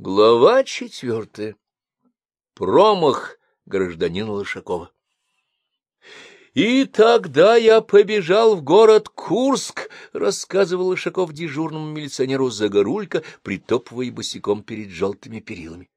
Глава четвертая. Промах гражданина Лошакова. «И тогда я побежал в город Курск», — рассказывал Лошаков дежурному милиционеру Загорулько, притопывая босиком перед желтыми перилами.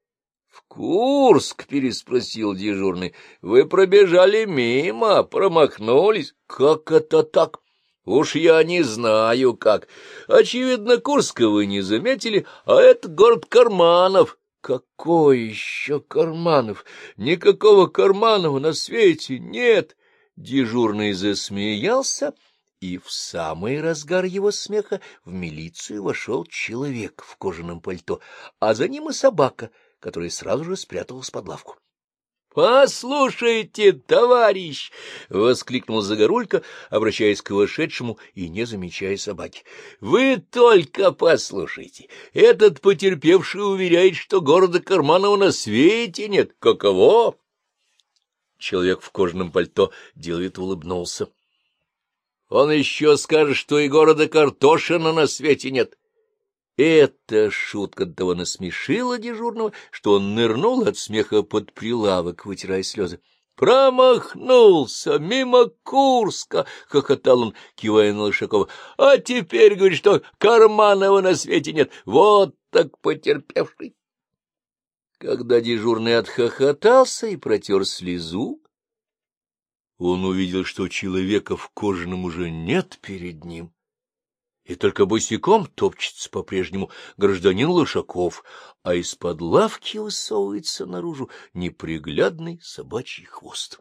«В Курск?» — переспросил дежурный. «Вы пробежали мимо, промахнулись. Как это так?» Уж я не знаю как. Очевидно, Курска вы не заметили, а это город карманов. Какой еще карманов? Никакого карманова на свете нет. Дежурный засмеялся, и в самый разгар его смеха в милицию вошел человек в кожаном пальто, а за ним и собака, которая сразу же спряталась под лавку. — Послушайте, товарищ! — воскликнул Загорулька, обращаясь к вошедшему и не замечая собаки. — Вы только послушайте! Этот потерпевший уверяет, что города Карманова на свете нет. Каково? Человек в кожаном пальто делает улыбнулся. — Он еще скажет, что и города Картошина на свете нет. Эта шутка до того насмешила дежурного, что он нырнул от смеха под прилавок, вытирая слезы. «Промахнулся мимо Курска!» — хохотал он, кивая на Лышакова. «А теперь говорит, что Карманова на свете нет. Вот так потерпевший!» Когда дежурный отхохотался и протер слезу, он увидел, что человека в кожаном уже нет перед ним и только босиком топчется по-прежнему гражданин Лошаков, а из-под лавки высовывается наружу неприглядный собачий хвост.